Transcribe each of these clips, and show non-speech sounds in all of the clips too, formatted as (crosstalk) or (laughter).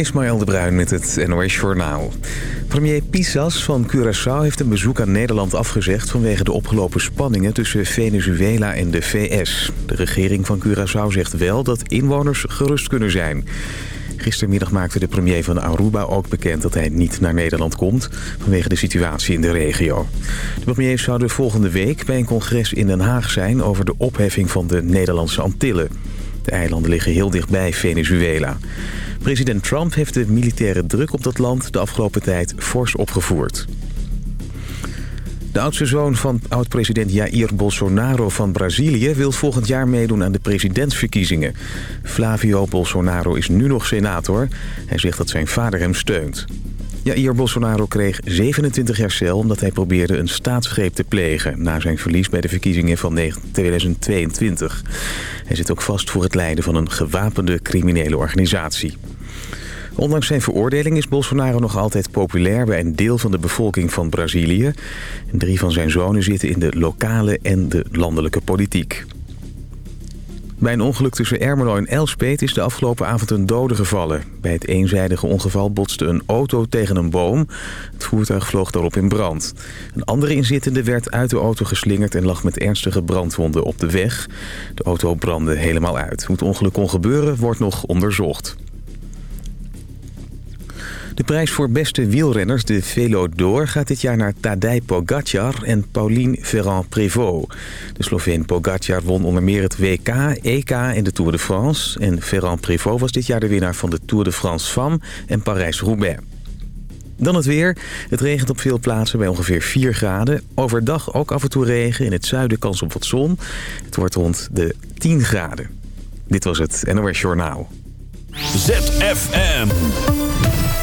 Ismaël de Bruin met het NOS Journaal. Premier Pisas van Curaçao heeft een bezoek aan Nederland afgezegd... vanwege de opgelopen spanningen tussen Venezuela en de VS. De regering van Curaçao zegt wel dat inwoners gerust kunnen zijn. Gistermiddag maakte de premier van Aruba ook bekend dat hij niet naar Nederland komt... vanwege de situatie in de regio. De premier zou de volgende week bij een congres in Den Haag zijn... over de opheffing van de Nederlandse Antillen. De eilanden liggen heel dichtbij Venezuela. President Trump heeft de militaire druk op dat land de afgelopen tijd fors opgevoerd. De oudste zoon van oud-president Jair Bolsonaro van Brazilië... wil volgend jaar meedoen aan de presidentsverkiezingen. Flavio Bolsonaro is nu nog senator. Hij zegt dat zijn vader hem steunt. Jair Bolsonaro kreeg 27 jaar cel omdat hij probeerde een staatsgreep te plegen... na zijn verlies bij de verkiezingen van 2022. Hij zit ook vast voor het leiden van een gewapende criminele organisatie. Ondanks zijn veroordeling is Bolsonaro nog altijd populair bij een deel van de bevolking van Brazilië. Drie van zijn zonen zitten in de lokale en de landelijke politiek. Bij een ongeluk tussen Ermelo en Elspet is de afgelopen avond een dode gevallen. Bij het eenzijdige ongeval botste een auto tegen een boom. Het voertuig vloog daarop in brand. Een andere inzittende werd uit de auto geslingerd en lag met ernstige brandwonden op de weg. De auto brandde helemaal uit. Hoe het ongeluk kon gebeuren wordt nog onderzocht. De prijs voor beste wielrenners, de Velo d'Or, gaat dit jaar naar Tadej Pogacar en Pauline Ferrand-Prévot. De Sloveen Pogacar won onder meer het WK, EK en de Tour de France. En Ferrand-Prévot was dit jaar de winnaar van de Tour de France Femme en Parijs-Roubaix. Dan het weer. Het regent op veel plaatsen bij ongeveer 4 graden. Overdag ook af en toe regen. In het zuiden kans op wat zon. Het wordt rond de 10 graden. Dit was het NOS Journaal. ZFM.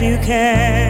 You can.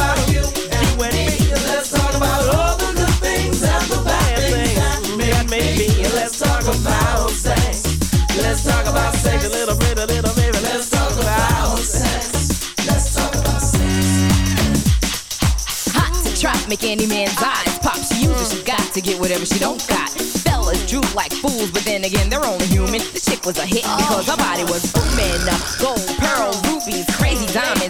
sex. A little bit, a little baby. Let's talk about sex. Let's talk about sex. Hot to make any man's eyes pop. She uses, she got to get whatever she don't got. Fellas droop like fools, but then again, they're only human. The chick was a hit because her body was booming. Gold, pearl,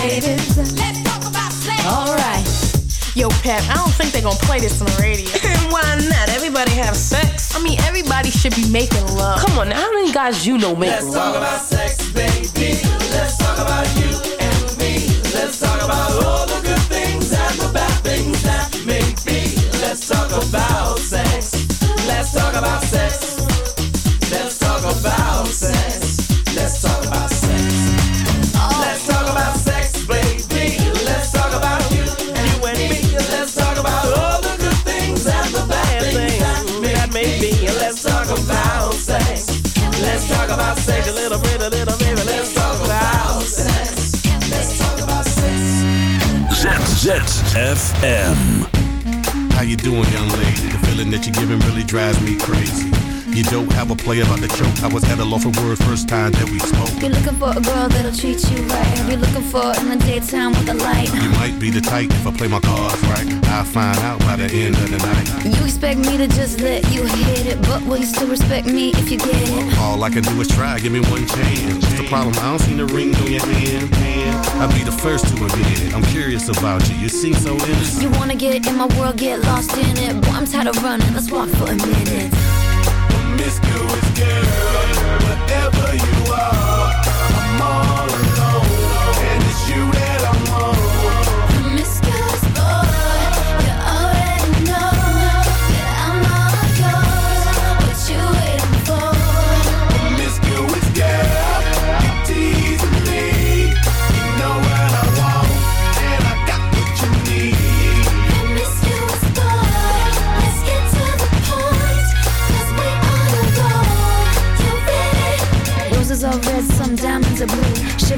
ladies. Let's talk about sex. All right. Yo, Pep, I don't think they're gonna play this on the radio. (laughs) And why not? Everybody have sex. I mean, everybody should be making love. Come on, now, how many guys you know make Let's talk love? about sex, baby. Let's talk about you and me. Let's talk about all ZFM. How you doing, young lady? The feeling that you're giving really drives me crazy. You don't have a play about the choke. I was at a loss for words first time that we spoke. You're looking for a girl that'll treat you right. You're looking for in the daytime with the light. You might be the type if I play my cards right. I'll find out by the end of the night. You expect me to just let you hit it, but will you still respect me if you get it? All I can do is try, give me one chance. What's the problem? I don't see the ring on your hand. I'll be the first to admit it. I'm curious about you. You seem so innocent. You wanna get in my world, get lost in it. Boy, I'm tired of running. Let's walk for a minute. Promiscuous girl, whatever you are,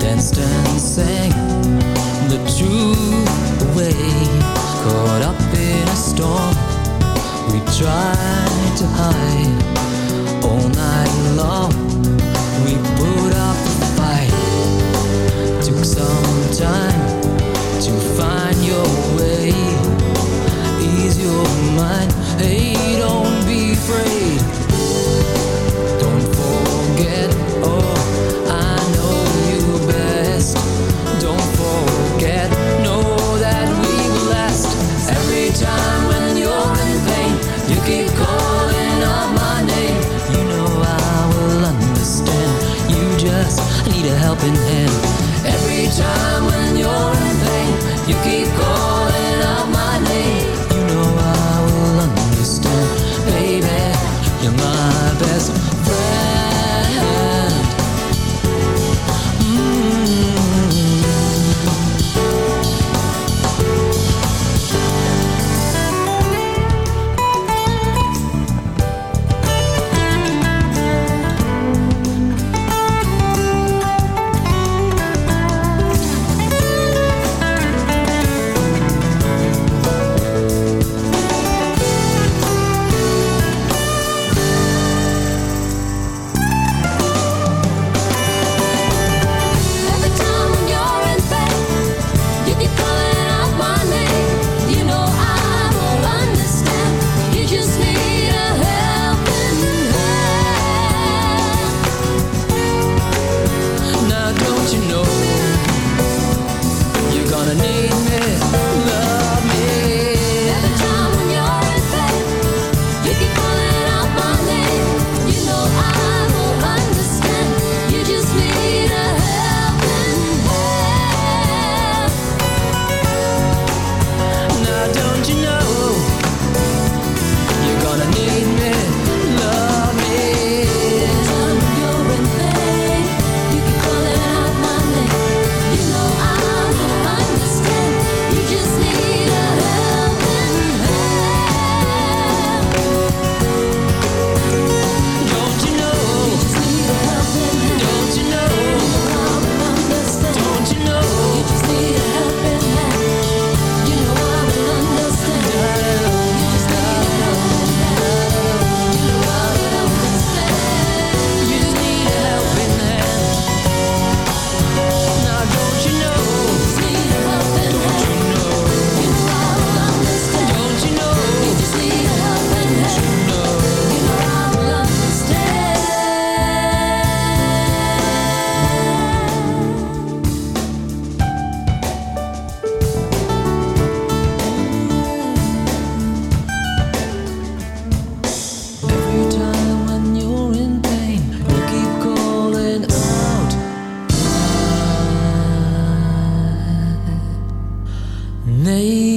Danced and sang the true way. Caught up in a storm we tried to hide all night long. We put up a fight. Took some time time name.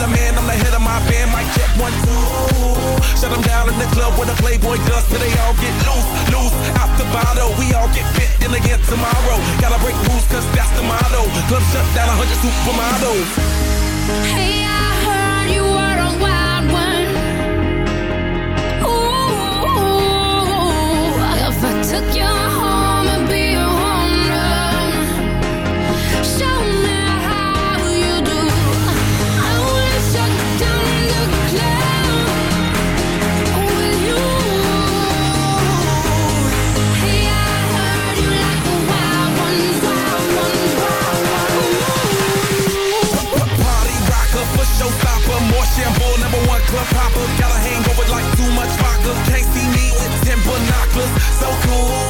The man, I'm the head of my band. Mic check one, two. Shut them down in the club where the Playboy does, till they all get loose, loose. Out the bottle, we all get fit in again tomorrow. Gotta break rules, cause that's the motto. Club shut down, 100 supermodels. Hey, I heard you were a wild one. Ooh, if I took you shampoo, number one club popper. Got a hangover like too much vodka. Can't see me with ten binoculars. So cool.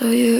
So you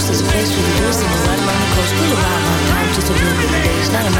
coast, is a place where the girls sing right along the coast. We'll arrive on time, just a blue days, not a